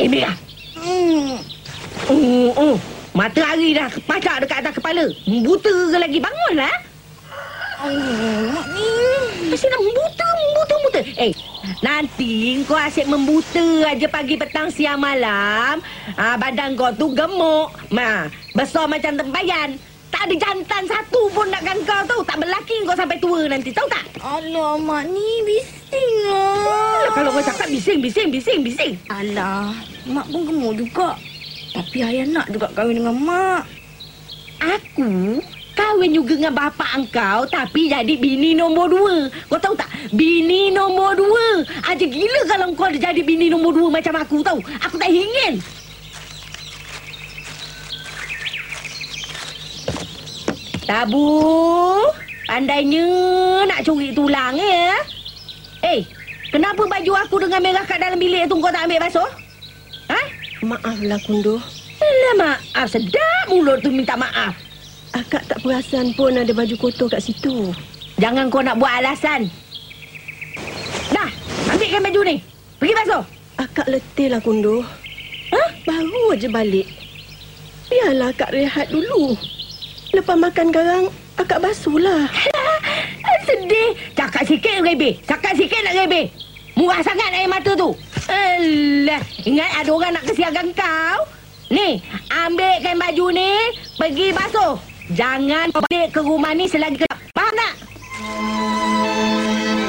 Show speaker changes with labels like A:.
A: Eh, Mira.
B: Hmm.
A: Oh, oh. Matahari dah pacak dekat atas kepala. Buta ke lagi? Bangunlah.
B: Ni.
A: Masih nak membuta, membuta, membuta. Eh, nanti kau asyik membuta aja pagi, petang, siang, malam. Ah, badan kau tu gemuk. Ma, besar macam tempayan. Tak ada jantan satu pun nakkan kau tahu. Tak berlaki kau sampai tua nanti. Tahu tak?
B: Alah, mak ni lah.
A: Kalau kau cakap bising, bising, bising, bising.
B: Alah, mak pun gemuk juga. Tapi ayah nak juga kahwin dengan mak.
A: Aku kahwin juga dengan bapa engkau tapi jadi bini nombor dua. Kau tahu tak? Bini nombor dua. Aja gila kalau kau jadi bini nombor dua macam aku tahu. Aku tak ingin. Tabu, pandainya nak curi tulang ya. Eh, kenapa baju aku dengan merah kat dalam bilik tu kau tak ambil basuh? Ha?
C: Maaflah Kunduh.
A: Alah maaf, sedap mulut tu minta maaf.
C: Akak tak perasan pun ada baju kotor kat situ.
A: Jangan kau nak buat alasan. Dah, ambilkan baju ni. Pergi basuh.
C: Akak letih lah Kunduh.
A: Ha?
C: Baru aja balik. Biarlah akak rehat dulu. Lepas makan garang, akak basuhlah.
A: Sedih. Cakap sikit rebe. Cakap sikit nak rebe. Murah sangat air mata tu. Alah, ingat ada orang nak kesiagan kau? Ni, ambilkan baju ni, pergi basuh. Jangan balik ke rumah ni selagi